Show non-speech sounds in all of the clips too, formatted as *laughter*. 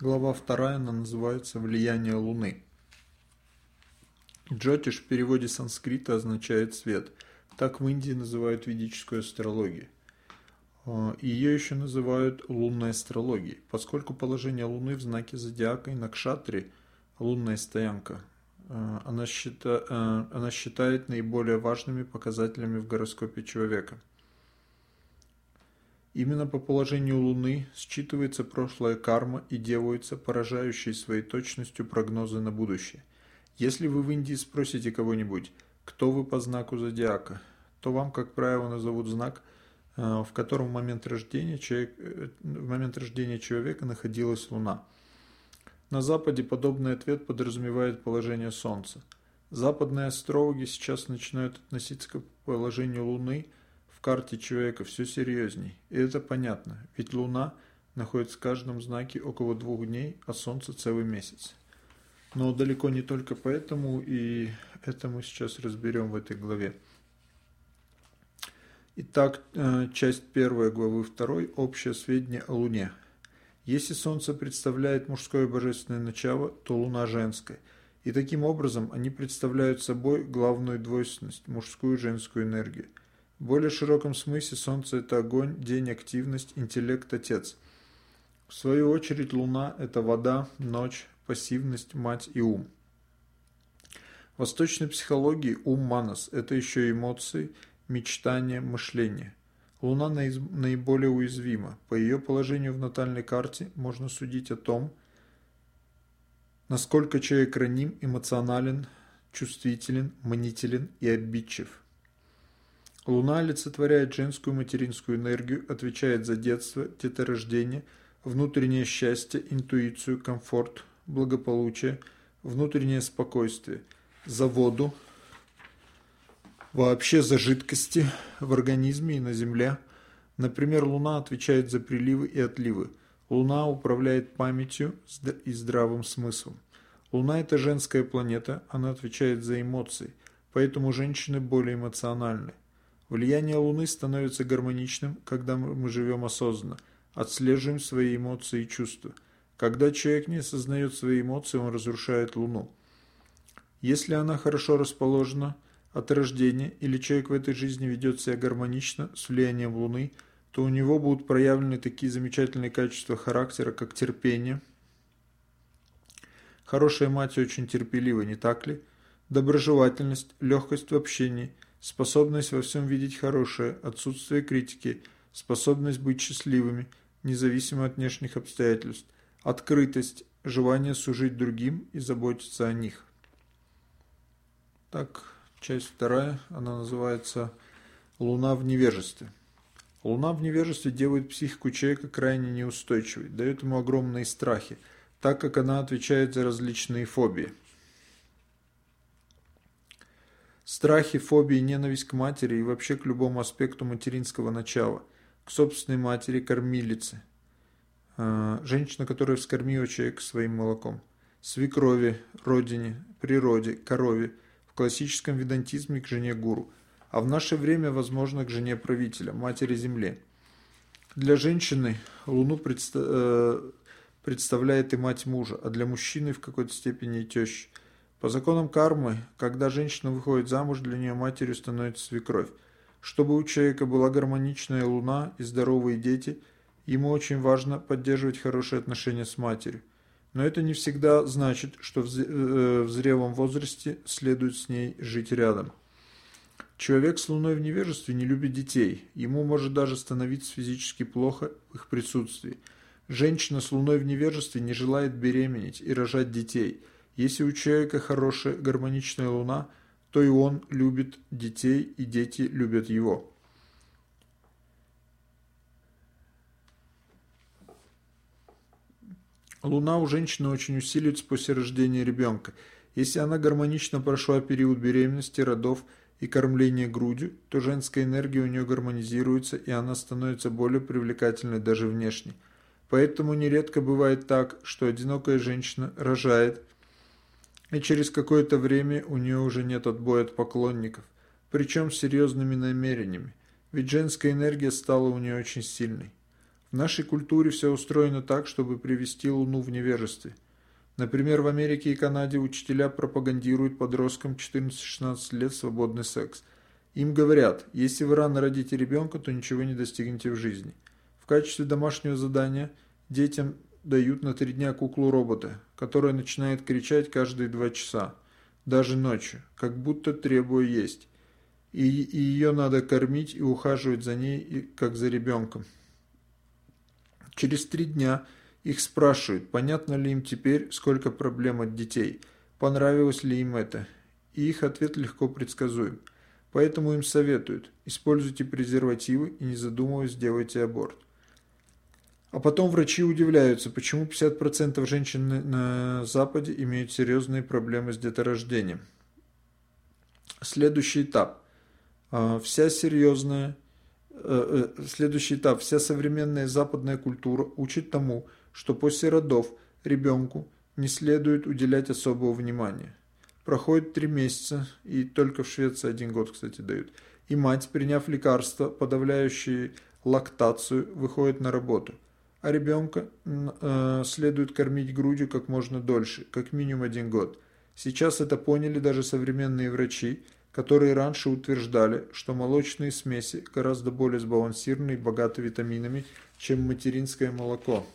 Глава вторая, она называется «Влияние Луны». Джотиш в переводе санскрита означает «свет». Так в Индии называют ведическую астрологию. А, ее еще называют лунной астрологией, поскольку положение Луны в знаке зодиака и накшатри – лунная стоянка. А, она, счита, а, она считает наиболее важными показателями в гороскопе человека – Именно по положению Луны считывается прошлая карма и делаются поражающие своей точностью прогнозы на будущее. Если вы в Индии спросите кого-нибудь, кто вы по знаку зодиака, то вам, как правило, назовут знак, э, в котором в момент рождения, человек, э, в момент рождения человека находилась Луна. На Западе подобный ответ подразумевает положение Солнца. Западные астрологи сейчас начинают относиться к положению Луны – в карте человека все серьезней. И это понятно, ведь Луна находится в каждом знаке около двух дней, а Солнце целый месяц. Но далеко не только поэтому, и это мы сейчас разберем в этой главе. Итак, э, часть первой главы второй. Общее сведения о Луне. Если Солнце представляет мужское божественное начало, то Луна женское. И таким образом они представляют собой главную двойственность, мужскую и женскую энергию. В более широком смысле Солнце – это огонь, день, активность, интеллект, отец. В свою очередь Луна – это вода, ночь, пассивность, мать и ум. В восточной психологии ум манас – это еще эмоции, мечтания, мышление. Луна наиболее уязвима. По ее положению в натальной карте можно судить о том, насколько человек раним, эмоционален, чувствителен, манителен и обидчив. Луна олицетворяет женскую материнскую энергию, отвечает за детство, деторождение, внутреннее счастье, интуицию, комфорт, благополучие, внутреннее спокойствие, за воду, вообще за жидкости в организме и на Земле. Например, Луна отвечает за приливы и отливы. Луна управляет памятью и здравым смыслом. Луна – это женская планета, она отвечает за эмоции, поэтому женщины более эмоциональны. Влияние Луны становится гармоничным, когда мы живем осознанно, отслеживаем свои эмоции и чувства. Когда человек не осознает свои эмоции, он разрушает Луну. Если она хорошо расположена от рождения или человек в этой жизни ведет себя гармонично с влиянием Луны, то у него будут проявлены такие замечательные качества характера, как терпение. Хорошая мать очень терпелива, не так ли? Доброжелательность, легкость в общении – способность во всем видеть хорошее, отсутствие критики, способность быть счастливыми, независимо от внешних обстоятельств, открытость, желание служить другим и заботиться о них. Так, часть вторая, она называется «Луна в невежестве». Луна в невежестве делает психику человека крайне неустойчивой, дает ему огромные страхи, так как она отвечает за различные фобии – Страхи, фобии, ненависть к матери и вообще к любому аспекту материнского начала, к собственной матери, кормилице. А, женщина, которая вскормила человека своим молоком. Свекрови, родине, природе, корове, в классическом ведантизме к жене гуру, а в наше время, возможно, к жене правителя, матери земле. Для женщины Луну предста э, представляет и мать мужа, а для мужчины в какой-то степени и теща. По законам кармы, когда женщина выходит замуж, для нее матерью становится свекровь. Чтобы у человека была гармоничная луна и здоровые дети, ему очень важно поддерживать хорошие отношения с матерью. Но это не всегда значит, что в э, зрелом возрасте следует с ней жить рядом. Человек с луной в невежестве не любит детей, ему может даже становиться физически плохо в их присутствии. Женщина с луной в невежестве не желает беременеть и рожать детей – если у человека хорошая гармоничная луна, то и он любит детей, и дети любят его. Луна у женщины очень усиливается после рождения ребенка. Если она гармонично прошла период беременности, родов и кормления грудью, то женская энергия у нее гармонизируется, и она становится более привлекательной даже внешне. Поэтому нередко бывает так, что одинокая женщина рожает – и через какое-то время у нее уже нет отбоя от поклонников, причем с серьезными намерениями, ведь женская энергия стала у нее очень сильной. В нашей культуре все устроено так, чтобы привести Луну в невежестве. Например, в Америке и Канаде учителя пропагандируют подросткам 14-16 лет свободный секс. Им говорят, если вы рано родите ребенка, то ничего не достигнете в жизни. В качестве домашнего задания детям дают на три дня куклу-робота, которая начинает кричать каждые два часа, даже ночью, как будто требуя есть. И, и ее надо кормить и ухаживать за ней, как за ребенком. Через три дня их спрашивают, понятно ли им теперь, сколько проблем от детей, понравилось ли им это. И их ответ легко предсказуем. Поэтому им советуют, используйте презервативы и не задумываясь делайте аборт. А потом врачи удивляются, почему 50% женщин на Западе имеют серьезные проблемы с деторождением. Следующий этап. А, вся серьезная, э, э, следующий этап. Вся современная западная культура учит тому, что после родов ребенку не следует уделять особого внимания. Проходит три месяца, и только в Швеции один год, кстати, дают. И мать, приняв лекарства, подавляющие лактацию, выходит на работу – а ребенка э, следует кормить грудью как можно дольше, как минимум один год. Сейчас это поняли даже современные врачи, которые раньше утверждали, что молочные смеси гораздо более сбалансированы и богаты витаминами, чем материнское молоко.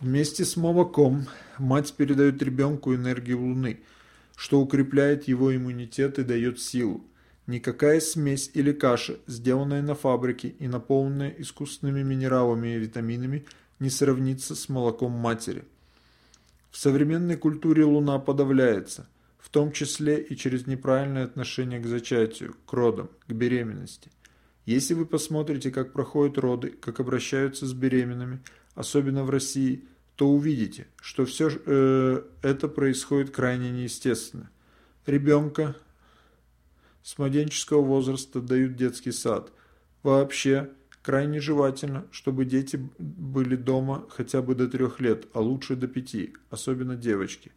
Вместе с молоком мать передает ребенку энергию Луны, что укрепляет его иммунитет и дает силу. Никакая смесь или каша, сделанная на фабрике и наполненная искусственными минералами и витаминами, не сравнится с молоком матери. В современной культуре луна подавляется, в том числе и через неправильное отношение к зачатию, к родам, к беременности. Если вы посмотрите, как проходят роды, как обращаются с беременными, особенно в России, то увидите, что все э, это происходит крайне неестественно. Ребенка с младенческого возраста дают детский сад. Вообще, крайне желательно, чтобы дети были дома хотя бы до трех лет, а лучше до пяти, особенно девочки.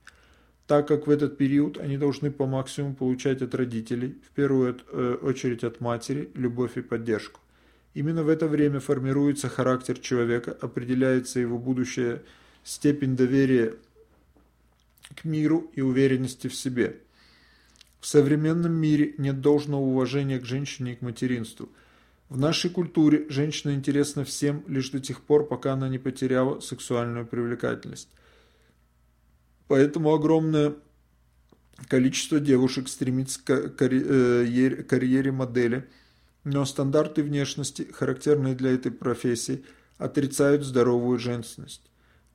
Так как в этот период они должны по максимуму получать от родителей, в первую э, очередь от матери, любовь и поддержку. Именно в это время формируется характер человека, определяется его будущая степень доверия к миру и уверенности в себе – в современном мире нет должного уважения к женщине и к материнству. В нашей культуре женщина интересна всем лишь до тех пор, пока она не потеряла сексуальную привлекательность. Поэтому огромное количество девушек стремится к э, карьере модели, но стандарты внешности, характерные для этой профессии, отрицают здоровую женственность.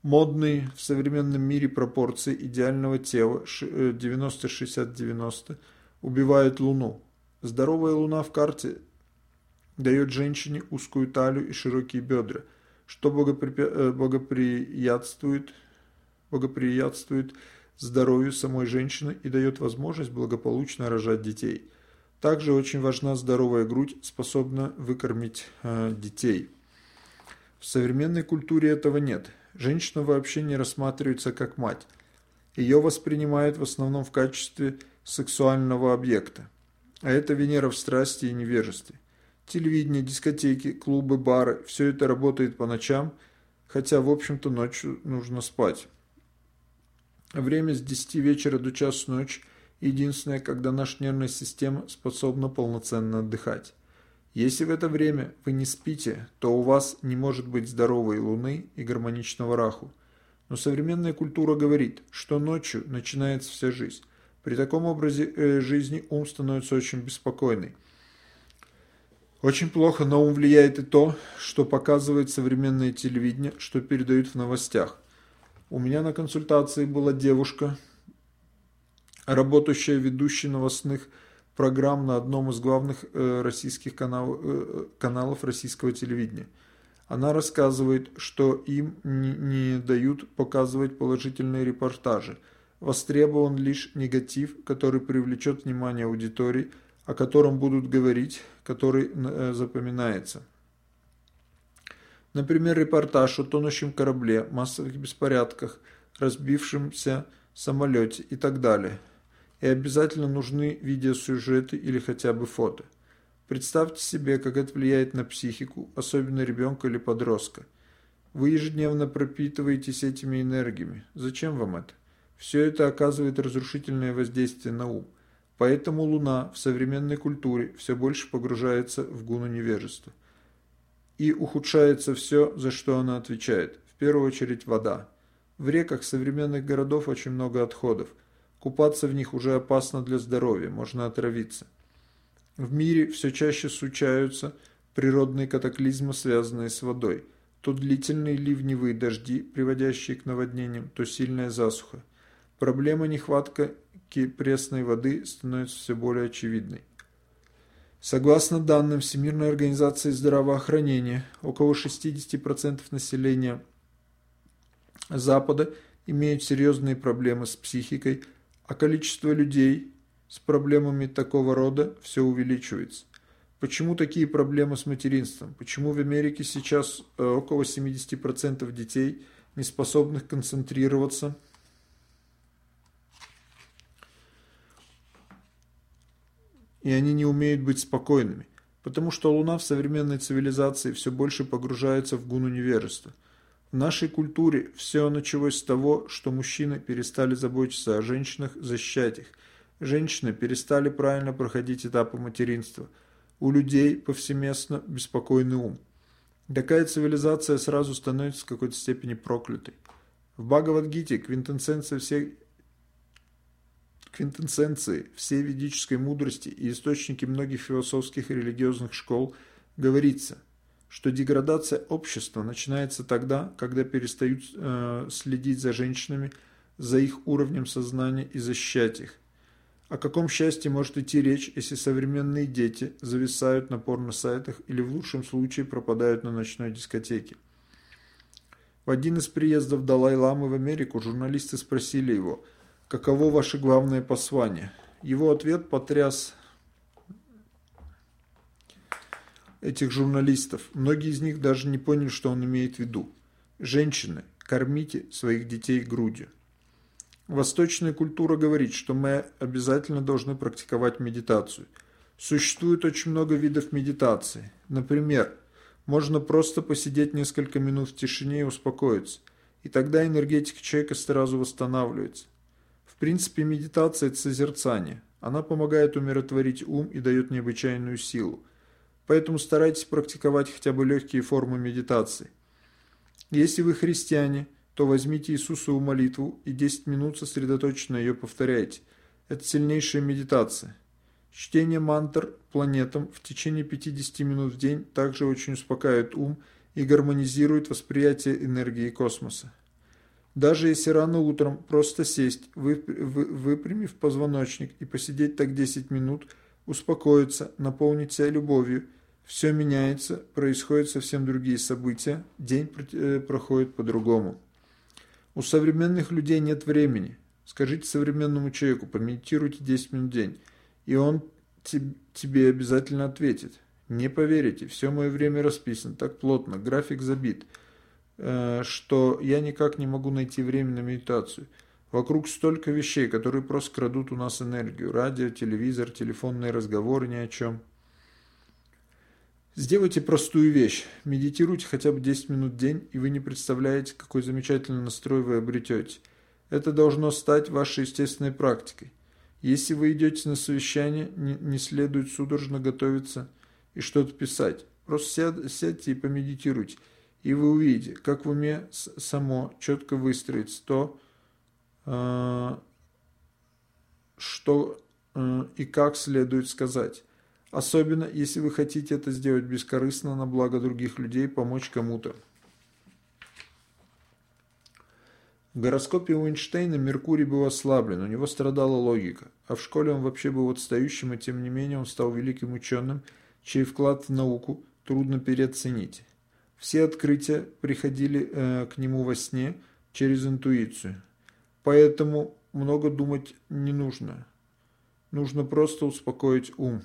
Модные в современном мире пропорции идеального тела 90-60-90 э, убивают Луну. Здоровая Луна в карте дает женщине узкую талию и широкие бедра, что э, благоприятствует, благоприятствует здоровью самой женщины и дает возможность благополучно рожать детей. Также очень важна здоровая грудь, способна выкормить э, детей. В современной культуре этого нет – женщина вообще не рассматривается как мать. Ее воспринимают в основном в качестве сексуального объекта. А это Венера в страсти и невежестве. Телевидение, дискотеки, клубы, бары – все это работает по ночам, хотя, в общем-то, ночью нужно спать. Время с 10 вечера до часу ночи – единственное, когда наша нервная система способна полноценно отдыхать. Если в это время вы не спите, то у вас не может быть здоровой луны и гармоничного раху. Но современная культура говорит, что ночью начинается вся жизнь. При таком образе э, жизни ум становится очень беспокойный. Очень плохо на ум влияет и то, что показывает современное телевидение, что передают в новостях. У меня на консультации была девушка, работающая ведущей новостных программ на одном из главных э, российских канал, э, каналов российского телевидения. Она рассказывает, что им не, дают показывать положительные репортажи. Востребован лишь негатив, который привлечет внимание аудитории, о котором будут говорить, который э, запоминается. Например, репортаж о тонущем корабле, массовых беспорядках, разбившемся самолете и так далее – и обязательно нужны видеосюжеты или хотя бы фото. Представьте себе, как это влияет на психику, особенно ребенка или подростка. Вы ежедневно пропитываетесь этими энергиями. Зачем вам это? Все это оказывает разрушительное воздействие на ум. Поэтому Луна в современной культуре все больше погружается в гуну невежества. И ухудшается все, за что она отвечает. В первую очередь вода. В реках современных городов очень много отходов. Купаться в них уже опасно для здоровья, можно отравиться. В мире все чаще случаются природные катаклизмы, связанные с водой. То длительные ливневые дожди, приводящие к наводнениям, то сильная засуха. Проблема нехватки пресной воды становится все более очевидной. Согласно данным Всемирной организации здравоохранения, около 60% населения Запада имеют серьезные проблемы с психикой, а количество людей с проблемами такого рода все увеличивается. Почему такие проблемы с материнством? Почему в Америке сейчас э, около 70% детей, не способных концентрироваться, и они не умеют быть спокойными? Потому что Луна в современной цивилизации все больше погружается в гуну невежества. В нашей культуре все началось с того, что мужчины перестали заботиться о женщинах, защищать их. Женщины перестали правильно проходить этапы материнства – у людей повсеместно беспокойный ум. Такая цивилизация сразу становится в какой-то степени проклятой. В Бхагавадгите квинтэссенция всей квинтэссенции всей ведической мудрости и источники многих философских и религиозных школ говорится, что деградация общества начинается тогда, когда перестают э, следить за женщинами, за их уровнем сознания и защищать их. О каком счастье может идти речь, если современные дети зависают на порно-сайтах или в лучшем случае пропадают на ночной дискотеке? В один из приездов Далай-Ламы в Америку журналисты спросили его, каково ваше главное послание? Его ответ потряс этих журналистов. Многие из них даже не поняли, что он имеет в виду. Женщины, кормите своих детей грудью. Восточная культура говорит, что мы обязательно должны практиковать медитацию. Существует очень много видов медитации. Например, можно просто посидеть несколько минут в тишине и успокоиться. И тогда энергетика человека сразу восстанавливается. В принципе, медитация – это созерцание. Она помогает умиротворить ум и дает необычайную силу. Поэтому старайтесь практиковать хотя бы легкие формы медитации. Если вы христиане – то возьмите Иисусову молитву и 10 минут сосредоточенно ее повторяйте. Это сильнейшая медитация. Чтение мантр планетам в течение 50 минут в день также очень успокаивает ум и гармонизирует восприятие энергии космоса. Даже если рано утром просто сесть, выпрямив позвоночник и посидеть так 10 минут, успокоиться, наполнить себя любовью, все меняется, происходят совсем другие события, день э, проходит по-другому. У современных людей нет времени. Скажите современному человеку, помедитируйте 10 минут в день, и он тебе обязательно ответит. Не поверите, все мое время расписано так плотно, график забит, э, что я никак не могу найти время на медитацию. Вокруг столько вещей, которые просто крадут у нас энергию. Радио, телевизор, телефонные разговоры ни о чем. Сделайте простую вещь. Медитируйте хотя бы 10 минут в день, и вы не представляете, какой замечательный настрой вы обретете. Это должно стать вашей естественной практикой. Если вы идете на совещание, не, следует судорожно готовиться и что-то писать. Просто сядь, сядьте и помедитируйте, и вы увидите, как в уме само четко выстроится то, что э, и как следует сказать. Особенно, если вы хотите это сделать бескорыстно на благо других людей, помочь кому-то. В гороскопе Эйнштейна Меркурий был ослаблен, у него страдала логика, а в школе он вообще был отстающим, и тем не менее он стал великим ученым, чей вклад в науку трудно переоценить. Все открытия приходили э, к нему во сне через интуицию. Поэтому много думать не нужно. Нужно просто успокоить ум.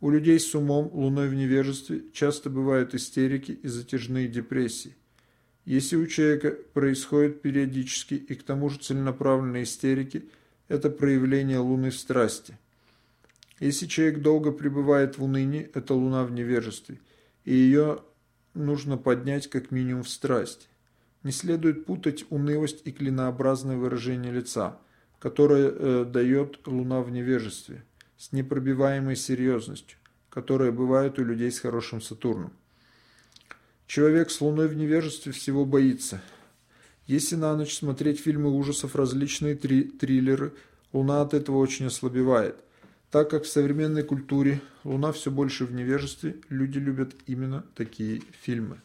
У людей с умом, луной в невежестве, часто бывают истерики и затяжные депрессии. Если у человека происходят периодически и к тому же целенаправленные истерики, это проявление луны в страсти. Если человек долго пребывает в унынии, это луна в невежестве, и ее нужно поднять как минимум в страсть. Не следует путать унылость и клинообразное выражение лица, которое э, дает луна в невежестве, с непробиваемой серьезностью, которая бывает у людей с хорошим Сатурном. Человек с луной в невежестве всего боится. Если на ночь смотреть фильмы ужасов, различные три триллеры, луна от этого очень ослабевает. Так как в современной культуре луна все больше в невежестве, люди любят именно такие фильмы.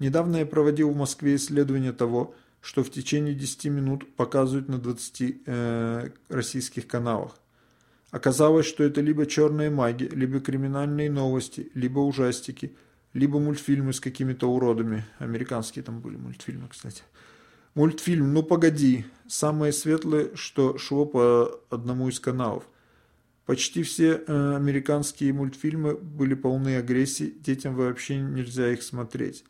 Недавно я проводил в Москве исследование того, что в течение 10 минут показывают на 20 э, российских каналах. Оказалось, что это либо черная магия, либо криминальные новости, либо ужастики, либо мультфильмы с какими-то уродами. Американские там были мультфильмы, кстати. Мультфильм «Ну погоди» – самое светлое, что шло по одному из каналов. Почти все э, американские мультфильмы были полны агрессии, детям вообще нельзя их смотреть.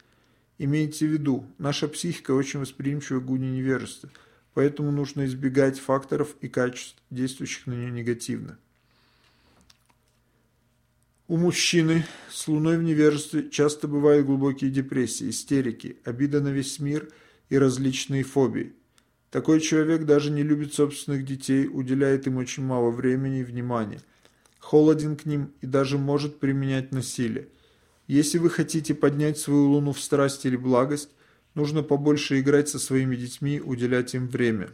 Имейте в виду, наша психика очень восприимчива к гуне невежества, поэтому нужно избегать факторов и качеств, действующих на нее негативно. У мужчины с луной в невежестве часто бывают глубокие депрессии, истерики, обида на весь мир и различные фобии. Такой человек даже не любит собственных детей, уделяет им очень мало времени и внимания, холоден к ним и даже может применять насилие – если вы хотите поднять свою луну в страсть или благость, нужно побольше играть со своими детьми, уделять им время.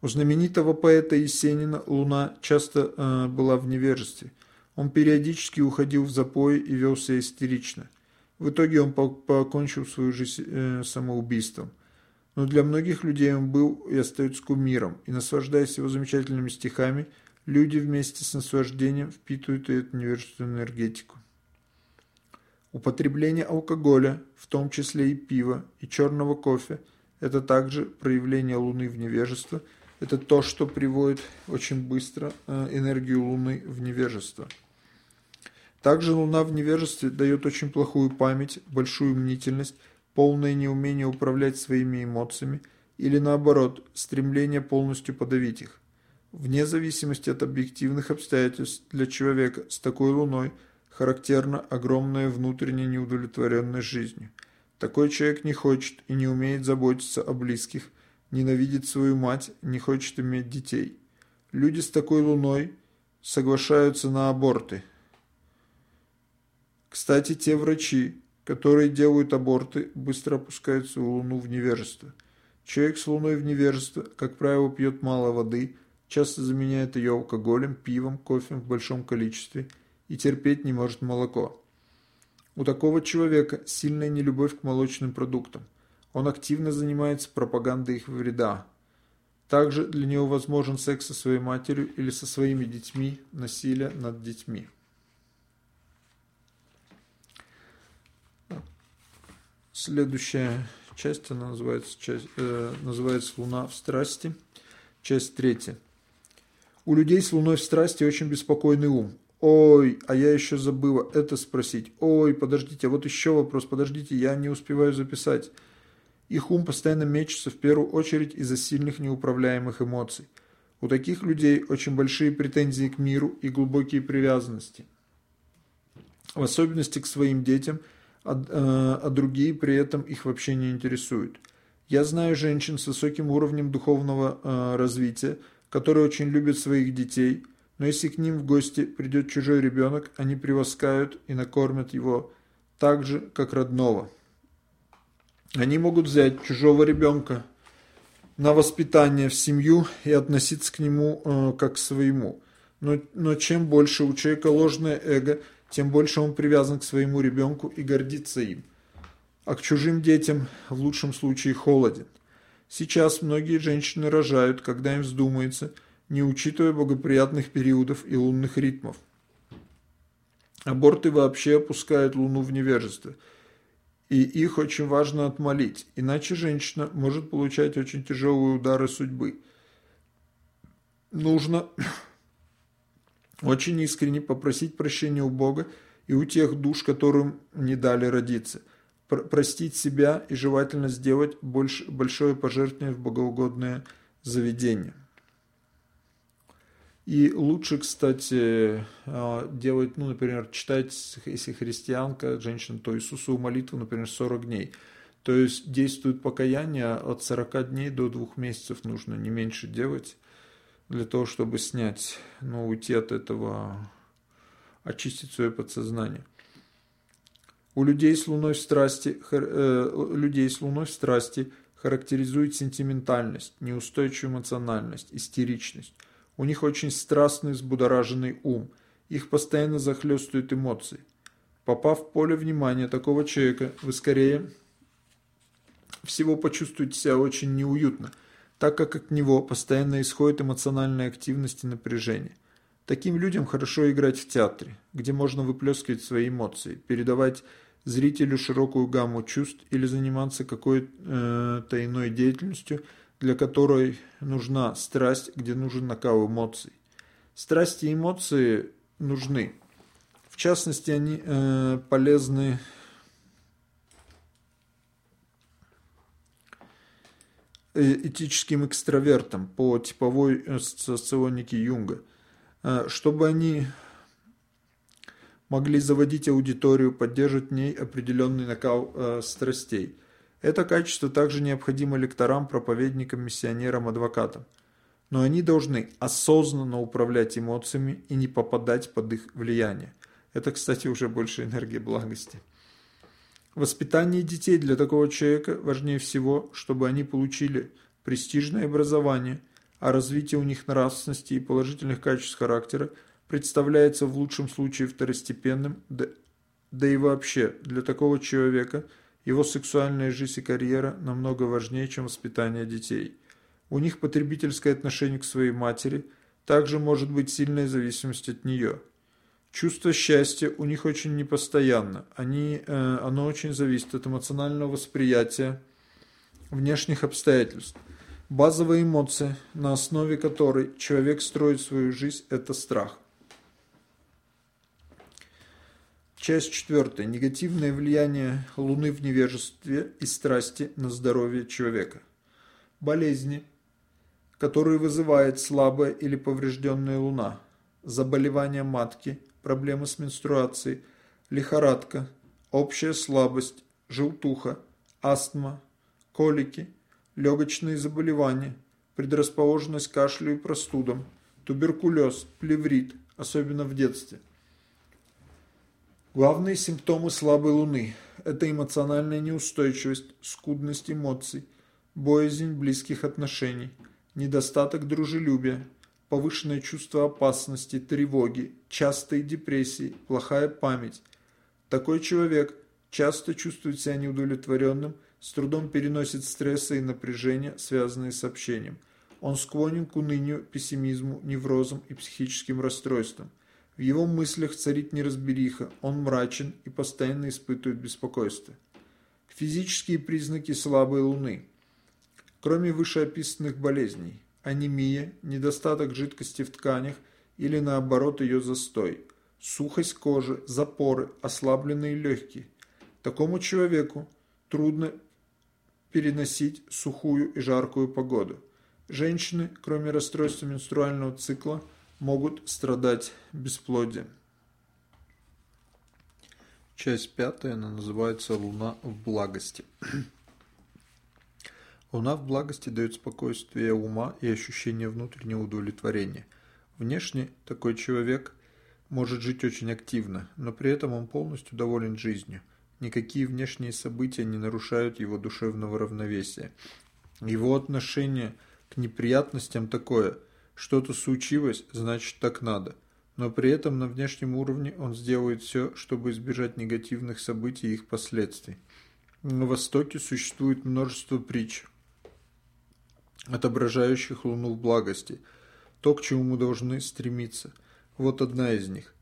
У знаменитого поэта Есенина луна часто э, была в невежестве. Он периодически уходил в запой и вел себя истерично. В итоге он покончил свою жизнь э, самоубийством. Но для многих людей он был и остается кумиром, и, наслаждаясь его замечательными стихами, Люди вместе с наслаждением впитывают эту невежественную энергетику. Употребление алкоголя, в том числе и пива, и черного кофе, это также проявление Луны в невежество. Это то, что приводит очень быстро э, энергию Луны в невежество. Также Луна в невежестве дает очень плохую память, большую мнительность, полное неумение управлять своими эмоциями или наоборот, стремление полностью подавить их. Вне зависимости от объективных обстоятельств, для человека с такой луной характерна огромная внутренняя неудовлетворенность жизнью. Такой человек не хочет и не умеет заботиться о близких, ненавидит свою мать, не хочет иметь детей. Люди с такой луной соглашаются на аборты. Кстати, те врачи, которые делают аборты, быстро опускают свою луну в невежество. Человек с луной в невежество, как правило, пьет мало воды – часто заменяет ее алкоголем, пивом, кофе в большом количестве и терпеть не может молоко. У такого человека сильная нелюбовь к молочным продуктам. Он активно занимается пропагандой их вреда. Также для него возможен секс со своей матерью или со своими детьми, насилие над детьми. Следующая часть, она называется, часть, э, называется «Луна в страсти», часть третья. У людей с луной в страсти очень беспокойный ум. Ой, а я еще забыла это спросить. Ой, подождите, вот еще вопрос, подождите, я не успеваю записать. Их ум постоянно мечется в первую очередь из-за сильных неуправляемых эмоций. У таких людей очень большие претензии к миру и глубокие привязанности. В особенности к своим детям, а, э, а другие при этом их вообще не интересуют. Я знаю женщин с высоким уровнем духовного э, развития, которые очень любят своих детей, но если к ним в гости придет чужой ребенок, они привоскают и накормят его так же, как родного. Они могут взять чужого ребенка на воспитание в семью и относиться к нему э, как к своему. Но, но чем больше у человека ложное эго, тем больше он привязан к своему ребенку и гордится им. А к чужим детям в лучшем случае холоден. Сейчас многие женщины рожают, когда им вздумается, не учитывая благоприятных периодов и лунных ритмов. Аборты вообще опускают луну в невежество, и их очень важно отмолить, иначе женщина может получать очень тяжелые удары судьбы. Нужно *clears throat* очень искренне попросить прощения у Бога и у тех душ, которым не дали родиться – простить себя и желательно сделать больше, большое пожертвование в богоугодное заведение. И лучше, кстати, а, делать, ну, например, читать, если христианка, женщина, то Иисусову молитву, например, 40 дней. То есть действует покаяние от 40 дней до 2 месяцев нужно, не меньше делать, для того, чтобы снять, ну, уйти от этого, очистить свое подсознание. У людей с луной в страсти, э, людей с луной в страсти характеризует сентиментальность, неустойчивую эмоциональность, истеричность. У них очень страстный, взбудораженный ум. Их постоянно захлестывают эмоции. Попав в поле внимания такого человека, вы скорее всего почувствуете себя очень неуютно, так как от него постоянно исходит эмоциональная активность и напряжение. Таким людям хорошо играть в театре, где можно выплескивать свои эмоции, передавать зрителю широкую гамму чувств или заниматься какой-то иной деятельностью, для которой нужна страсть, где нужен накал эмоций. Страсти и эмоции нужны. В частности, они э, полезны э, этическим экстравертам по типовой э, соционике Юнга, э, чтобы они могли заводить аудиторию, поддерживать в ней определенный накал э, страстей. Это качество также необходимо лекторам, проповедникам, миссионерам, адвокатам. Но они должны осознанно управлять эмоциями и не попадать под их влияние. Это, кстати, уже больше энергия благости. Воспитание детей для такого человека важнее всего, чтобы они получили престижное образование, а развитие у них нравственности и положительных качеств характера – представляется в лучшем случае второстепенным, да, да и вообще для такого человека его сексуальная жизнь и карьера намного важнее, чем воспитание детей. У них потребительское отношение к своей матери также может быть сильная зависимость от нее. Чувство счастья у них очень непостоянно, они, э, оно очень зависит от эмоционального восприятия внешних обстоятельств. Базовая эмоция, на основе которой человек строит свою жизнь, это страх. Часть четвертая. Негативное влияние Луны в невежестве и страсти на здоровье человека. Болезни, которые вызывает слабая или поврежденная Луна. Заболевания матки, проблемы с менструацией, лихорадка, общая слабость, желтуха, астма, колики, легочные заболевания, предрасположенность к кашлю и простудам, туберкулез, плеврит, особенно в детстве – Главные симптомы слабой луны – это эмоциональная неустойчивость, скудность эмоций, боязнь близких отношений, недостаток дружелюбия, повышенное чувство опасности, тревоги, частые депрессии, плохая память. Такой человек часто чувствует себя неудовлетворенным, с трудом переносит стрессы и напряжения, связанные с общением. Он склонен к унынию, пессимизму, неврозам и психическим расстройствам. В его мыслях царит неразбериха, он мрачен и постоянно испытывает беспокойство. Физические признаки слабой луны. Кроме вышеописанных болезней, анемия, недостаток жидкости в тканях или наоборот ее застой, сухость кожи, запоры, ослабленные легкие. Такому человеку трудно переносить сухую и жаркую погоду. Женщины, кроме расстройства менструального цикла, могут страдать бесплодием. Часть пятая, она называется «Луна в благости». *clears throat* Луна в благости дает спокойствие ума и ощущение внутреннего удовлетворения. Внешне такой человек может жить очень активно, но при этом он полностью доволен жизнью. Никакие внешние события не нарушают его душевного равновесия. Его отношение к неприятностям такое – что-то случилось, значит так надо. Но при этом на внешнем уровне он сделает все, чтобы избежать негативных событий и их последствий. На Востоке существует множество притч, отображающих Луну в благости, то, к чему мы должны стремиться. Вот одна из них.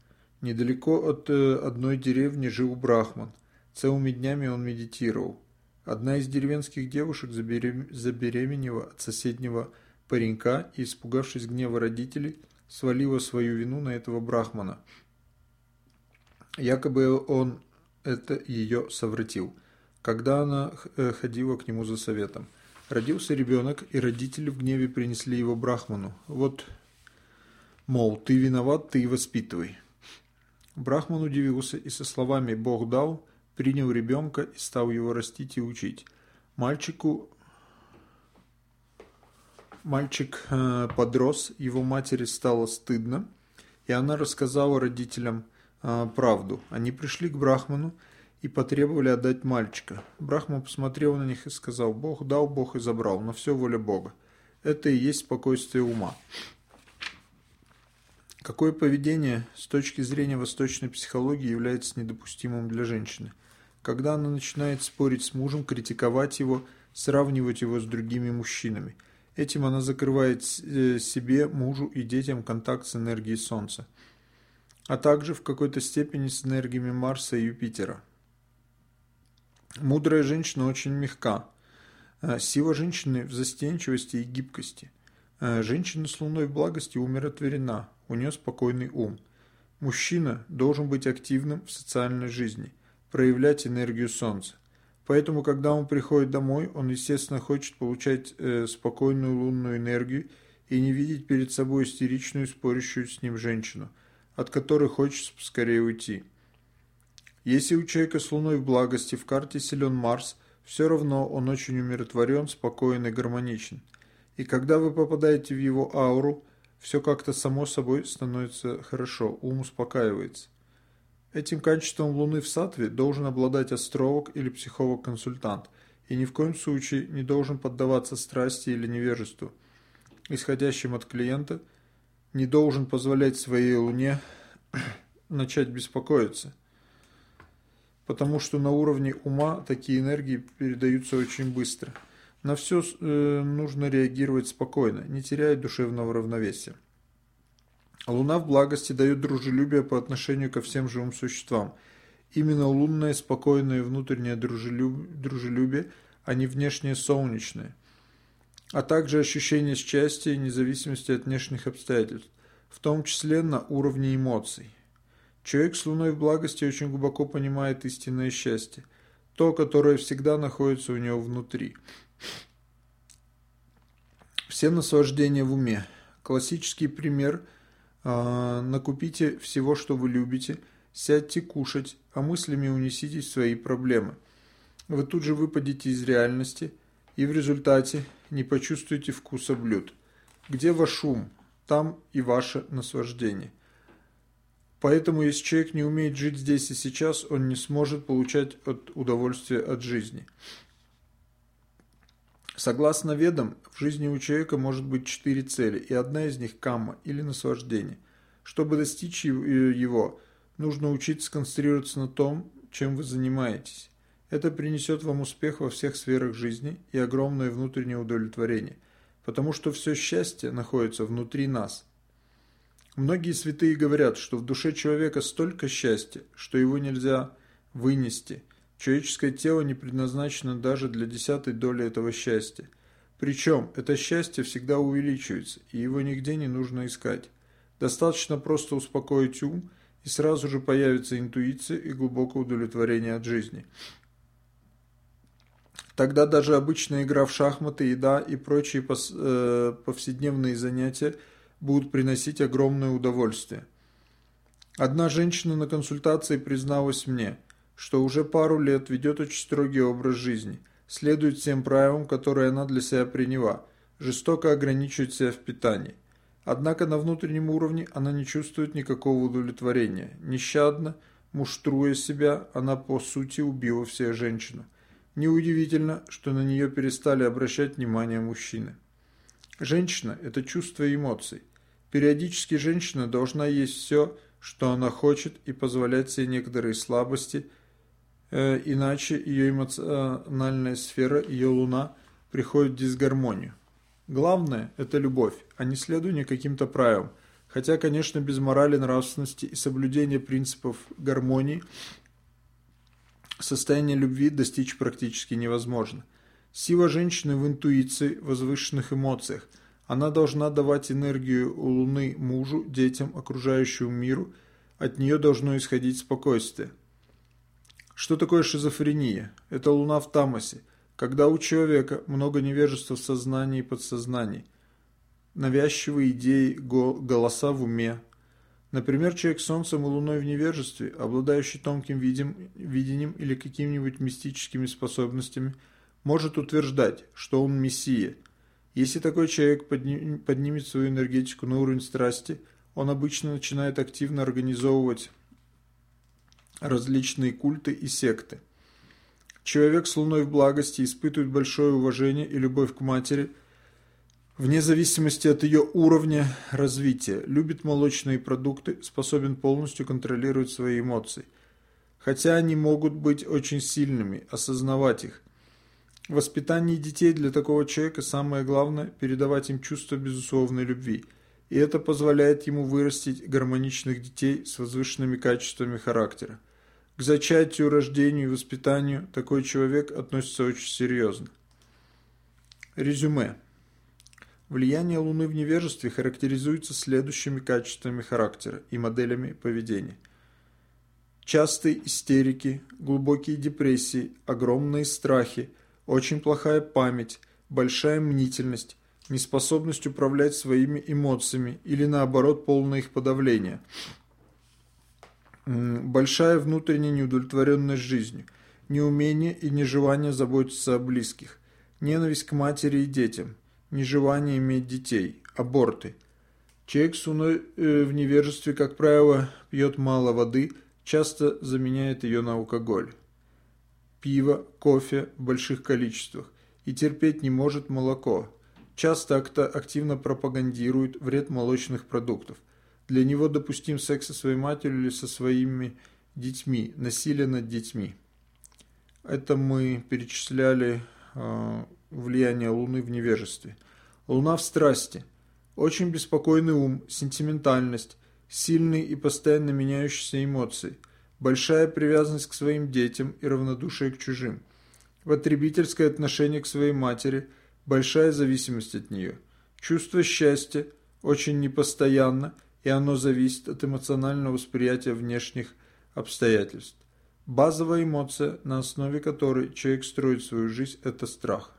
Недалеко от э, одной деревни жил Брахман. Целыми днями он медитировал. Одна из деревенских девушек забеременела от соседнего паренька и, испугавшись гнева родителей, свалила свою вину на этого брахмана. Якобы он это ее совратил, когда она э, ходила к нему за советом. Родился ребенок, и родители в гневе принесли его брахману. Вот Мол, ты виноват, ты и воспитывай. Брахман удивился и со словами «Бог дал» принял ребенка и стал его растить и учить. Мальчику Мальчик э, подрос, его матери стало стыдно, и она рассказала родителям э, правду. Они пришли к Брахману и потребовали отдать мальчика. Брахман посмотрел на них и сказал, «Бог дал, Бог и забрал, но все воля Бога. Это и есть спокойствие ума». Какое поведение с точки зрения восточной психологии является недопустимым для женщины? Когда она начинает спорить с мужем, критиковать его, сравнивать его с другими мужчинами – Этим она закрывает э, себе, мужу и детям контакт с энергией Солнца, а также в какой-то степени с энергиями Марса и Юпитера. Мудрая женщина очень мягка. Э, сила женщины в застенчивости и гибкости. Э, женщина с луной в благости умиротворена, у нее спокойный ум. Мужчина должен быть активным в социальной жизни, проявлять энергию Солнца. Поэтому, когда он приходит домой, он, естественно, хочет получать э, спокойную лунную энергию и не видеть перед собой истеричную, спорящую с ним женщину, от которой хочется поскорее уйти. Если у человека с луной в благости в карте силен Марс, все равно он очень умиротворен, спокоен и гармоничен. И когда вы попадаете в его ауру, все как-то само собой становится хорошо, ум успокаивается. Этим качеством Луны в Сатве должен обладать астролог или психолог-консультант и ни в коем случае не должен поддаваться страсти или невежеству, исходящим от клиента, не должен позволять своей Луне *clears throat* начать беспокоиться, потому что на уровне ума такие энергии передаются очень быстро. На все э, нужно реагировать спокойно, не теряя душевного равновесия. Луна в благости дает дружелюбие по отношению ко всем живым существам. Именно лунное спокойное внутреннее дружелюб... дружелюбие, а не внешнее солнечное. А также ощущение счастья и независимости от внешних обстоятельств, в том числе на уровне эмоций. Человек с луной в благости очень глубоко понимает истинное счастье, то, которое всегда находится у него внутри. Все наслаждения в уме. Классический пример – а, накупите всего, что вы любите, сядьте кушать, а мыслями унеситесь в свои проблемы. Вы тут же выпадете из реальности и в результате не почувствуете вкуса блюд. Где ваш ум, там и ваше наслаждение. Поэтому, если человек не умеет жить здесь и сейчас, он не сможет получать от удовольствия от жизни. Согласно ведам, в жизни у человека может быть четыре цели, и одна из них – камма, или наслаждение. Чтобы достичь его, нужно учиться концентрироваться на том, чем вы занимаетесь. Это принесет вам успех во всех сферах жизни и огромное внутреннее удовлетворение, потому что все счастье находится внутри нас. Многие святые говорят, что в душе человека столько счастья, что его нельзя вынести – Человеческое тело не предназначено даже для десятой доли этого счастья. Причем это счастье всегда увеличивается, и его нигде не нужно искать. Достаточно просто успокоить ум, и сразу же появится интуиция и глубокое удовлетворение от жизни. Тогда даже обычная игра в шахматы, еда и прочие э, повседневные занятия будут приносить огромное удовольствие. Одна женщина на консультации призналась мне – что уже пару лет ведет очень строгий образ жизни, следует всем правилам, которые она для себя приняла, жестоко ограничивает себя в питании. Однако на внутреннем уровне она не чувствует никакого удовлетворения. Нещадно, муштруя себя, она по сути убила всех женщину. Неудивительно, что на нее перестали обращать внимание мужчины. Женщина – это чувство и эмоций. Периодически женщина должна есть все, что она хочет, и позволять себе некоторые слабости – иначе ее эмоциональная сфера, ее луна, приходит в дисгармонию. Главное – это любовь, а не следование каким-то правилам. Хотя, конечно, без морали, нравственности и соблюдения принципов гармонии состояние любви достичь практически невозможно. Сила женщины в интуиции, возвышенных эмоциях. Она должна давать энергию Луны мужу, детям, окружающему миру. От нее должно исходить спокойствие. Что такое шизофрения? Это луна в тамасе, когда у человека много невежества в сознании и подсознании. навязчивые идеи, голоса в уме. Например, человек с Солнцем и Луной в невежестве, обладающий тонким видим, видением или какими-нибудь мистическими способностями, может утверждать, что он Мессия. Если такой человек поднимет свою энергетику на уровень страсти, он обычно начинает активно организовывать различные культы и секты. Человек с Луной в благости испытывает большое уважение и любовь к матери – вне зависимости от ее уровня развития, любит молочные продукты, способен полностью контролировать свои эмоции. Хотя они могут быть очень сильными, осознавать их. В воспитании детей для такого человека самое главное – передавать им чувство безусловной любви. И это позволяет ему вырастить гармоничных детей с возвышенными качествами характера. К зачатию, рождению и воспитанию такой человек относится очень серьезно. Резюме. Влияние Луны в невежестве характеризуется следующими качествами характера и моделями поведения. Частые истерики, глубокие депрессии, огромные страхи, очень плохая память, большая мнительность, неспособность управлять своими эмоциями или наоборот полное их подавление, большая внутренняя неудовлетворенность жизнью, неумение и нежелание заботиться о близких, ненависть к матери и детям – нежелание иметь детей, аборты. Человек с уной э, в невежестве, как правило, пьет мало воды, часто заменяет ее на алкоголь. Пиво, кофе в больших количествах и терпеть не может молоко. Часто активно пропагандирует вред молочных продуктов. Для него допустим секс со своей матерью или со своими детьми, насилие над детьми. Это мы перечисляли э, влияние Луны в невежестве. Луна в страсти. Очень беспокойный ум, сентиментальность, сильные и постоянно меняющиеся эмоции, большая привязанность к своим детям и равнодушие к чужим, потребительское отношение к своей матери, большая зависимость от нее, чувство счастья очень непостоянно, и оно зависит от эмоционального восприятия внешних обстоятельств. Базовая эмоция, на основе которой человек строит свою жизнь, это страх.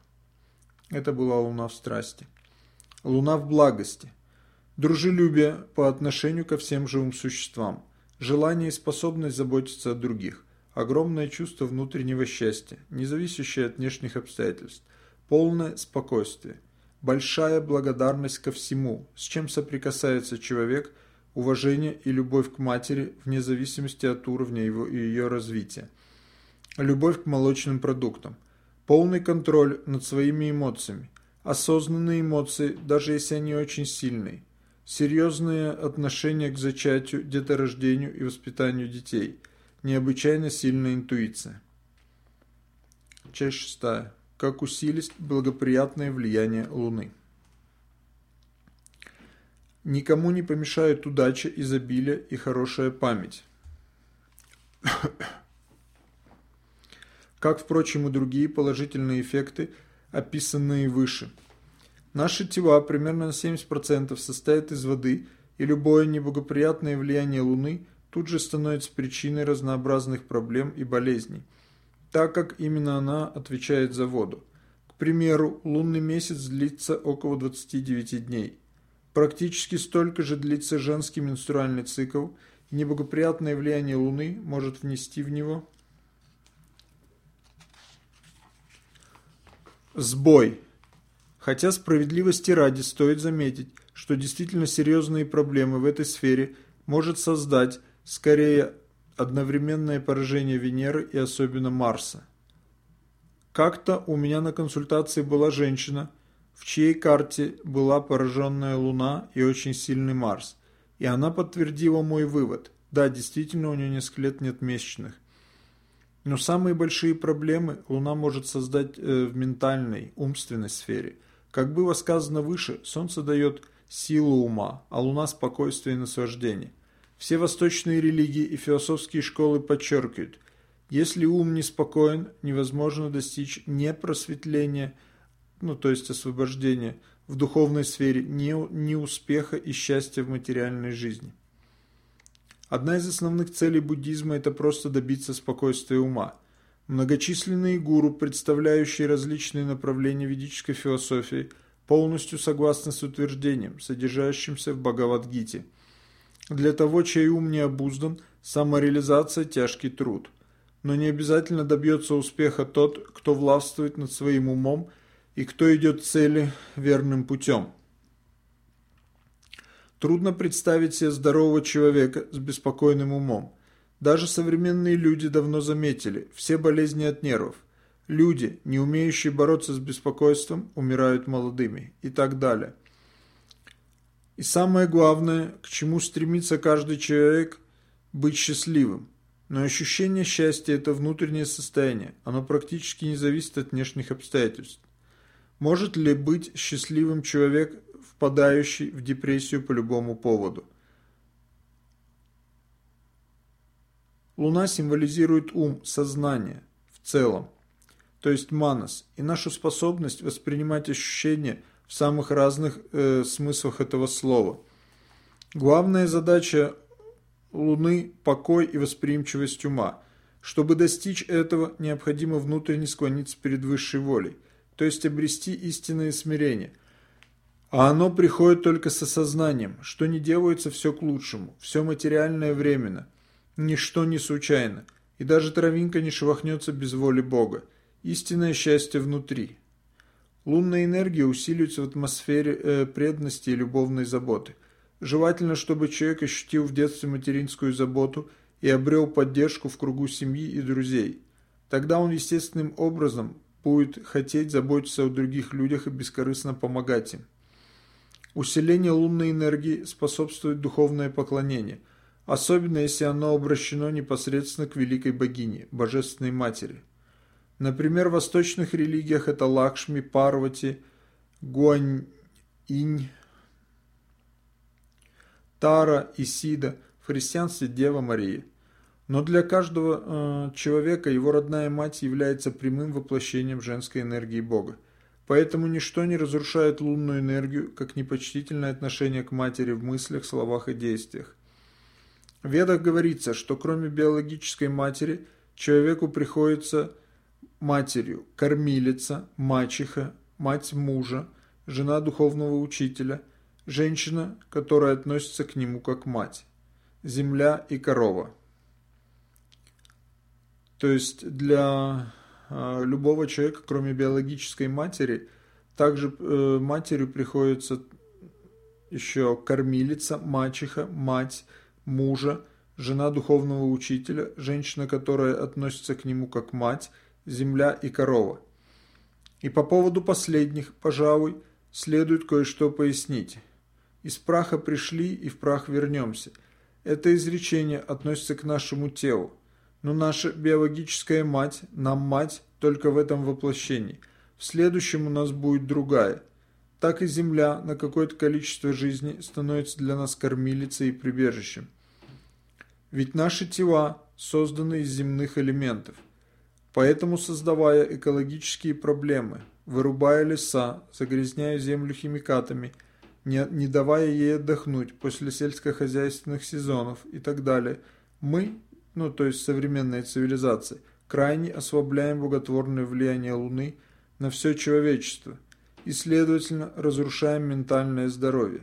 Это была луна в страсти. Луна в благости. Дружелюбие по отношению ко всем живым существам. Желание и способность заботиться о других. Огромное чувство внутреннего счастья, не зависящее от внешних обстоятельств. Полное спокойствие. Большая благодарность ко всему, с чем соприкасается человек, уважение и любовь к матери вне зависимости от уровня его и ее развития. Любовь к молочным продуктам – Полный контроль над своими эмоциями. Осознанные эмоции, даже если они очень сильные. Серьезное отношение к зачатию, деторождению и воспитанию детей. Необычайно сильная интуиция. Часть шестая. Как усилить благоприятное влияние Луны. Никому не помешают удача, изобилие и хорошая память как, впрочем, и другие положительные эффекты, описанные выше. Наши тела примерно на 70% состоят из воды, и любое неблагоприятное влияние Луны тут же становится причиной разнообразных проблем и болезней, так как именно она отвечает за воду. К примеру, лунный месяц длится около 29 дней. Практически столько же длится женский менструальный цикл, и неблагоприятное влияние Луны может внести в него Сбой. Хотя справедливости ради стоит заметить, что действительно серьезные проблемы в этой сфере может создать скорее одновременное поражение Венеры и особенно Марса. Как-то у меня на консультации была женщина, в чьей карте была пораженная Луна и очень сильный Марс. И она подтвердила мой вывод. Да, действительно, у нее несколько лет нет месячных. Но самые большие проблемы Луна может создать э, в ментальной, умственной сфере. Как было сказано выше, Солнце дает силу ума, а Луна – спокойствие и наслаждение. Все восточные религии и философские школы подчеркивают, если ум неспокоен, невозможно достичь не просветления, ну то есть освобождения в духовной сфере, ни, ни успеха и счастья в материальной жизни. Одна из основных целей буддизма – это просто добиться спокойствия ума. Многочисленные гуру, представляющие различные направления ведической философии, полностью согласны с утверждением, содержащимся в Бхагавадгите. Для того, чей ум не обуздан, самореализация – тяжкий труд. Но не обязательно добьется успеха тот, кто властвует над своим умом и кто идет к цели верным путем. Трудно представить себе здорового человека с беспокойным умом. Даже современные люди давно заметили, все болезни от нервов. Люди, не умеющие бороться с беспокойством, умирают молодыми и так далее. И самое главное, к чему стремится каждый человек – быть счастливым. Но ощущение счастья – это внутреннее состояние, оно практически не зависит от внешних обстоятельств. Может ли быть счастливым человек, впадающий в депрессию по любому поводу? Луна символизирует ум, сознание в целом то есть манас, и нашу способность воспринимать ощущения в самых разных э, смыслах этого слова. Главная задача Луны – покой и восприимчивость ума. Чтобы достичь этого, необходимо внутренне склониться перед высшей волей, то есть обрести истинное смирение. А оно приходит только с осознанием, что не делается все к лучшему, все материальное временно, ничто не случайно, и даже травинка не шевахнется без воли Бога. Истинное счастье внутри. Лунная энергия усиливается в атмосфере э, преданности и любовной заботы. Желательно, чтобы человек ощутил в детстве материнскую заботу и обрел поддержку в кругу семьи и друзей. Тогда он естественным образом будет хотеть заботиться о других людях и бескорыстно помогать им. Усиление лунной энергии способствует духовное поклонение, особенно если оно обращено непосредственно к великой богине, Божественной Матери. Например, в восточных религиях это Лакшми, Парвати, Гуань-инь, Тара, Исида, в христианстве Дева Мария. Но для каждого э, человека его родная мать является прямым воплощением женской энергии Бога. Поэтому ничто не разрушает лунную энергию, как непочтительное отношение к матери в мыслях, словах и действиях. В Ведах говорится, что кроме биологической матери, человеку приходится матерью, кормилица, мачеха, мать мужа, жена духовного учителя, женщина, которая относится к нему как мать, земля и корова. То есть для э, любого человека, кроме биологической матери, также э, матерью приходится еще кормилица, мачеха, мать мужа, жена духовного учителя, женщина, которая относится к нему как мать, земля и корова. И по поводу последних, пожалуй, следует кое-что пояснить. Из праха пришли и в прах вернемся. Это изречение относится к нашему телу. Но наша биологическая мать, нам мать, только в этом воплощении. В следующем у нас будет другая. Так и земля на какое-то количество жизни становится для нас кормилицей и прибежищем. Ведь наши тела созданы из земных элементов. Поэтому, создавая экологические проблемы, вырубая леса, загрязняя землю химикатами, не, не давая ей отдохнуть после сельскохозяйственных сезонов и так далее, мы, ну то есть современная цивилизация, крайне ослабляем благотворное влияние Луны на все человечество и, следовательно, разрушаем ментальное здоровье.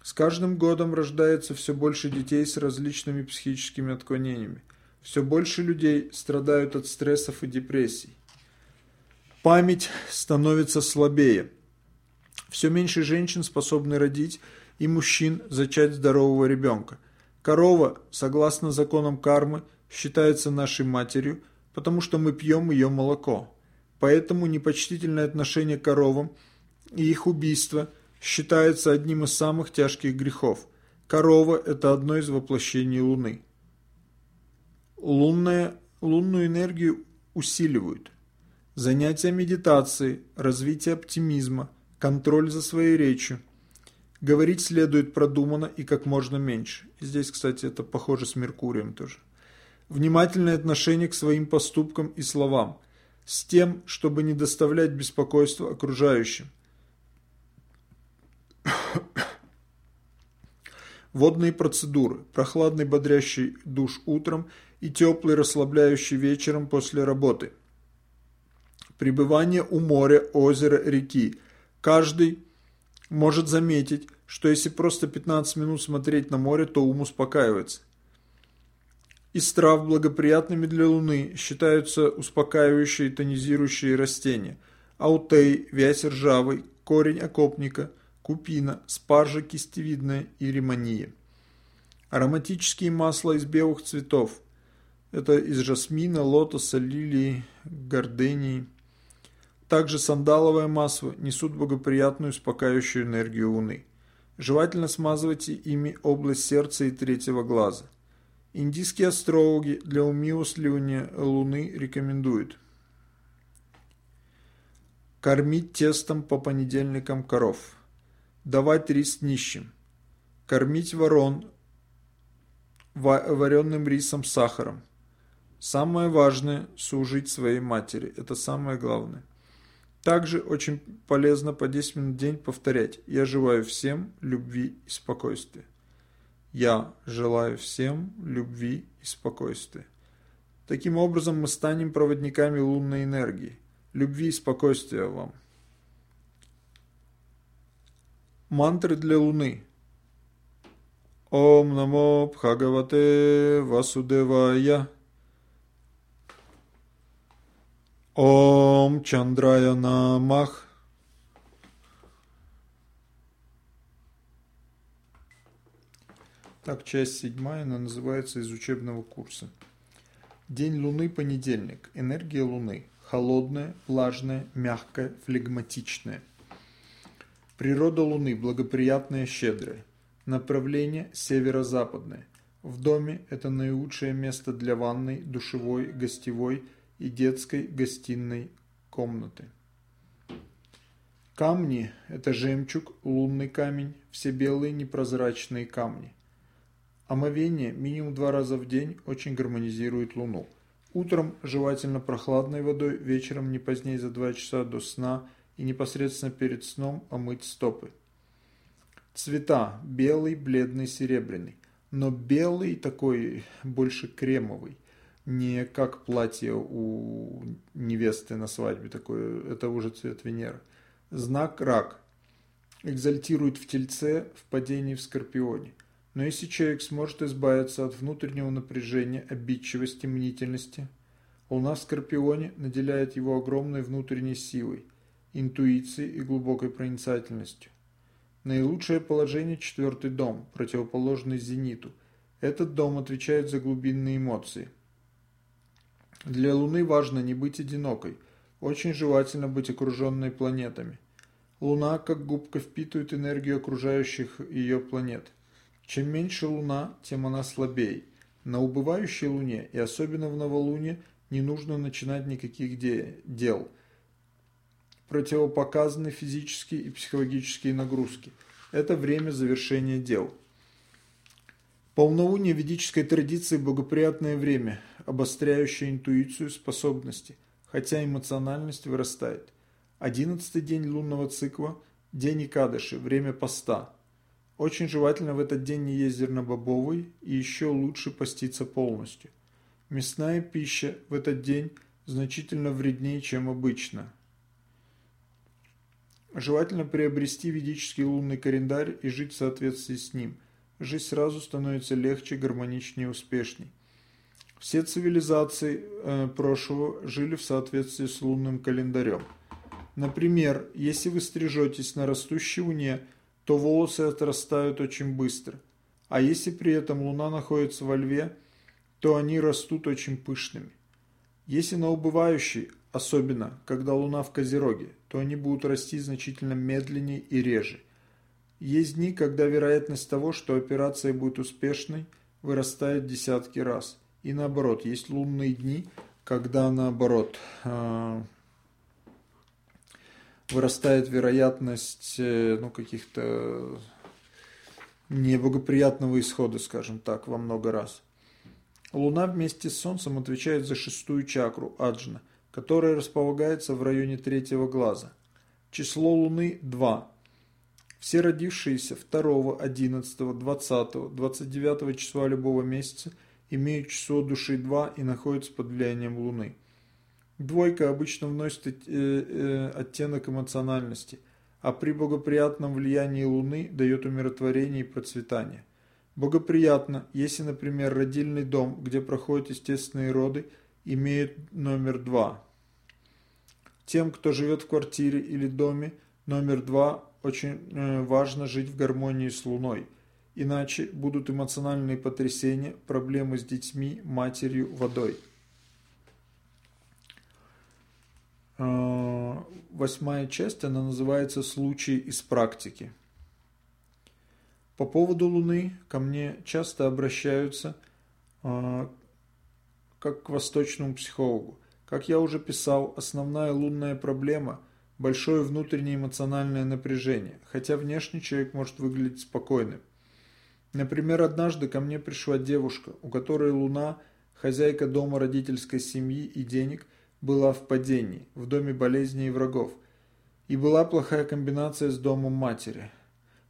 С каждым годом рождается все больше детей с различными психическими отклонениями – все больше людей страдают от стрессов и депрессий. Память становится слабее. Все меньше женщин способны родить и мужчин зачать здорового ребенка. Корова, согласно законам кармы, считается нашей матерью, потому что мы пьем ее молоко. Поэтому непочтительное отношение к коровам и их убийство считается одним из самых тяжких грехов. Корова – это одно из воплощений Луны лунная, лунную энергию усиливают. Занятия медитацией, развитие оптимизма, контроль за своей речью. Говорить следует продуманно и как можно меньше. И здесь, кстати, это похоже с Меркурием тоже. Внимательное отношение к своим поступкам и словам, с тем, чтобы не доставлять беспокойства окружающим. *coughs* Водные процедуры, прохладный бодрящий душ утром – и теплый расслабляющий вечером после работы. Пребывание у моря, озера, реки, Каждый может заметить, что если просто 15 минут смотреть на море, то ум успокаивается. Из трав благоприятными для Луны считаются успокаивающие и тонизирующие растения – аутей, вязь ржавый, корень окопника, купина, спаржа кистевидная и ремония. Ароматические масла из белых цветов – это из жасмина, лотоса, лилии, гордении. Также сандаловое масло несут благоприятную успокаивающую энергию Луны. Желательно смазывайте ими область сердца и третьего глаза. Индийские астрологи для умилостливания Луны рекомендуют кормить тестом по понедельникам коров, давать рис нищим, кормить ворон вареным рисом с сахаром. Самое важное – служить своей матери. Это самое главное. Также очень полезно по 10 минут в день повторять «Я желаю всем любви и спокойствия». Я желаю всем любви и спокойствия. Таким образом мы станем проводниками лунной энергии. Любви и спокойствия вам. Мантры для Луны. Ом намо Бхагавате Васудевая. Ом Чандрая Намах. Так, часть седьмая, она называется из учебного курса. День Луны, понедельник. Энергия Луны. Холодная, влажная, мягкая, флегматичная. Природа Луны благоприятная, щедрая. Направление северо-западное. В доме это наилучшее место для ванной, душевой, гостевой и детской гостиной комнаты. Камни – это жемчуг, лунный камень, все белые непрозрачные камни. Омовение минимум два раза в день очень гармонизирует Луну. Утром желательно прохладной водой, вечером не позднее за 2 часа до сна и непосредственно перед сном омыть стопы. Цвета – белый, бледный, серебряный. Но белый такой больше кремовый не как платье у невесты на свадьбе, такое, это уже цвет Венеры. Знак рак. Экзальтирует в тельце, в падении в скорпионе. Но если человек сможет избавиться от внутреннего напряжения, обидчивости, мнительности, Луна в Скорпионе наделяет его огромной внутренней силой, интуицией и глубокой проницательностью. Наилучшее положение – четвертый дом, противоположный зениту. Этот дом отвечает за глубинные эмоции. Для Луны важно не быть одинокой. Очень желательно быть окруженной планетами. Луна, как губка, впитывает энергию окружающих ее планет. Чем меньше Луна, тем она слабее. На убывающей Луне, и особенно в новолуние, не нужно начинать никаких де дел. Противопоказаны физические и психологические нагрузки. Это время завершения дел. Полнолуние ведической традиции – благоприятное время, обостряющее интуицию, способности, хотя эмоциональность вырастает. Одиннадцатый день лунного цикла – день Икадыши, время поста. Очень желательно в этот день не есть зернобобовый и еще лучше поститься полностью. Мясная пища в этот день значительно вреднее, чем обычно. Желательно приобрести ведический лунный календарь и жить в соответствии с ним – жизнь сразу становится легче, гармоничнее, успешней. Все цивилизации э, прошлого жили в соответствии с лунным календарем. Например, если вы стрижетесь на растущей луне, то волосы отрастают очень быстро. А если при этом луна находится во льве, то они растут очень пышными. Если на убывающей, особенно когда луна в козероге, то они будут расти значительно медленнее и реже. Есть дни, когда вероятность того, что операция будет успешной, вырастает десятки раз. И наоборот, есть лунные дни, когда наоборот а, вырастает вероятность э, ну, каких-то неблагоприятного исхода, скажем так, во много раз. Луна вместе с Солнцем отвечает за шестую чакру, аджна, которая располагается в районе третьего глаза. Число Луны – 2. Все родившиеся 2, 11, 20, 29 числа любого месяца имеют число души 2 и находятся под влиянием Луны. Двойка обычно вносит э, э, оттенок эмоциональности. а при благоприятном влиянии Луны дает умиротворение и процветание. Благоприятно, если, например, родильный дом, где проходят естественные роды, имеет номер 2. Тем, кто живет в квартире или доме, номер 2 очень э, важно жить в гармонии с Луной. Иначе будут эмоциональные потрясения, проблемы с детьми, матерью, водой. Э, восьмая часть, она называется «Случаи из практики». По поводу Луны ко мне часто обращаются э, как к восточному психологу. Как я уже писал, основная лунная проблема – большое внутреннее эмоциональное напряжение, хотя внешний человек может выглядеть спокойным. Например, однажды ко мне пришла девушка, у которой Луна, хозяйка дома родительской семьи и денег, была в падении, в доме болезней и врагов, и была плохая комбинация с домом матери.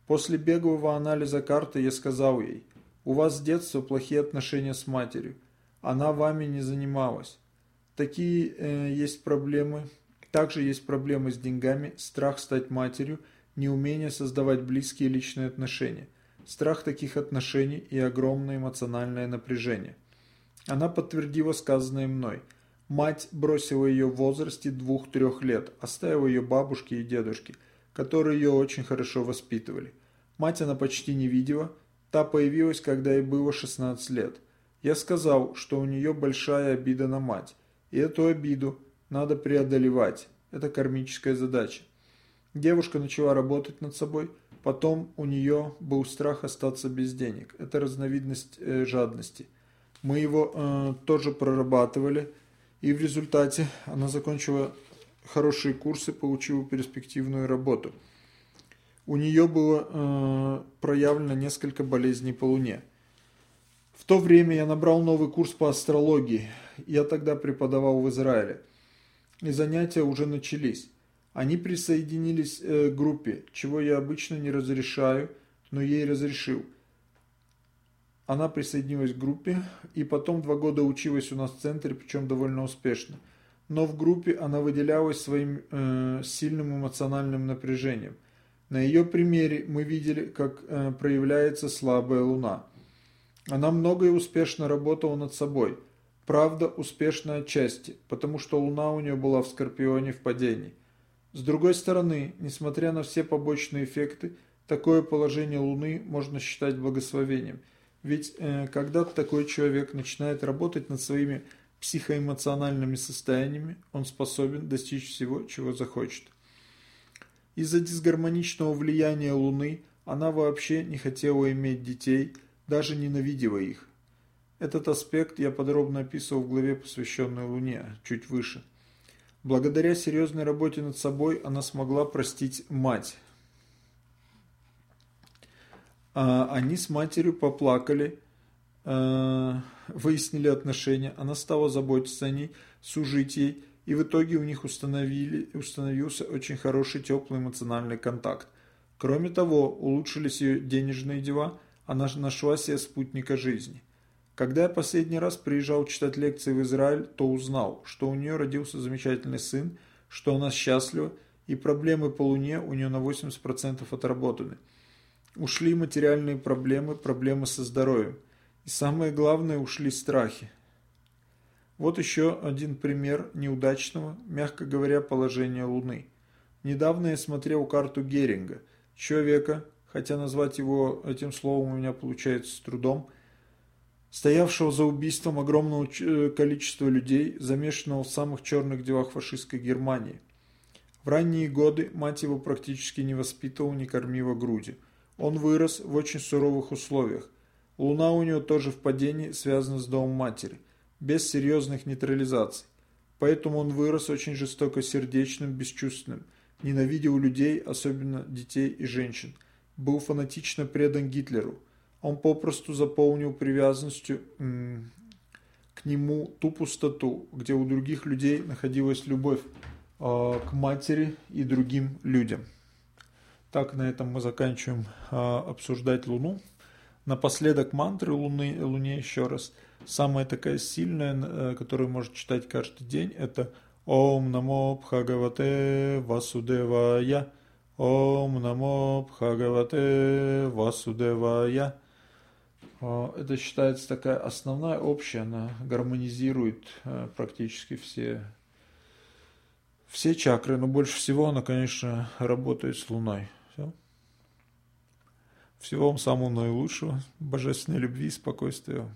После беглого анализа карты я сказал ей, у вас с детства плохие отношения с матерью, она вами не занималась. Такие э, есть проблемы. Также есть проблемы с деньгами, страх стать матерью, неумение создавать близкие личные отношения, страх таких отношений и огромное эмоциональное напряжение. Она подтвердила сказанное мной. Мать бросила ее в возрасте двух-трех лет, оставила ее бабушке и дедушке, которые ее очень хорошо воспитывали. Мать она почти не видела, та появилась, когда ей было 16 лет. Я сказал, что у нее большая обида на мать, и эту обиду надо преодолевать, это кармическая задача. Девушка начала работать над собой, потом у нее был страх остаться без денег, это разновидность э, жадности. Мы его э, тоже прорабатывали, и в результате она закончила хорошие курсы, получила перспективную работу – у нее было э, проявлено несколько болезней по Луне. В то время я набрал новый курс по астрологии. Я тогда преподавал в Израиле. И занятия уже начались. Они присоединились э, к группе, чего я обычно не разрешаю, но ей разрешил. Она присоединилась к группе и потом два года училась у нас в центре, причем довольно успешно. Но в группе она выделялась своим э, сильным эмоциональным напряжением. На ее примере мы видели, как э, проявляется слабая луна. Она много и успешно работала над собой. Правда, успешно отчасти, потому что луна у нее была в Скорпионе в падении. С другой стороны, несмотря на все побочные эффекты, такое положение Луны можно считать благословением. Ведь э, когда такой человек начинает работать над своими психоэмоциональными состояниями, он способен достичь всего, чего захочет. Из-за дисгармоничного влияния Луны она вообще не хотела иметь детей, даже ненавидела их. Этот аспект я подробно описывал в главе, посвященной Луне, чуть выше. Благодаря серьезной работе над собой она смогла простить мать. А, они с матерью поплакали, а, выяснили отношения, она стала заботиться о ней, служить ей, и в итоге у них установили, установился очень хороший теплый эмоциональный контакт. Кроме того, улучшились ее денежные дела, она нашла себе спутника жизни. Когда я последний раз приезжал читать лекции в Израиль, то узнал, что у нее родился замечательный сын, что она счастлива, и проблемы по Луне у нее на 80% отработаны. Ушли материальные проблемы, проблемы со здоровьем. И самое главное, ушли страхи. Вот еще один пример неудачного, мягко говоря, положения Луны. Недавно я смотрел карту Геринга, человека, хотя назвать его этим словом у меня получается с трудом, стоявшего за убийством огромного э, количества людей, замешанного в самых черных делах фашистской Германии. В ранние годы мать его практически не воспитывала, не кормила груди. Он вырос в очень суровых условиях. Луна у него тоже в падении, связана с домом матери без серьезных нейтрализаций. Поэтому он вырос очень жестокосердечным, бесчувственным, ненавидел людей, особенно детей и женщин, был фанатично предан Гитлеру. Он попросту заполнил привязанностью к нему ту пустоту, где у других людей находилась любовь э, к матери и другим людям. Так, на этом мы заканчиваем э, обсуждать Луну. Напоследок мантры Луны, Луне еще раз – Самая такая сильная, э, которую можно читать каждый день, это Ом Намо Бхагавате Васудевая. Ом намо бхагавате васудевая. А, это считается такая основная общая, она гармонизирует э, практически все, все чакры, но больше всего она, конечно, работает с Луной. Все. Всего вам самого наилучшего, божественной любви спокойствия.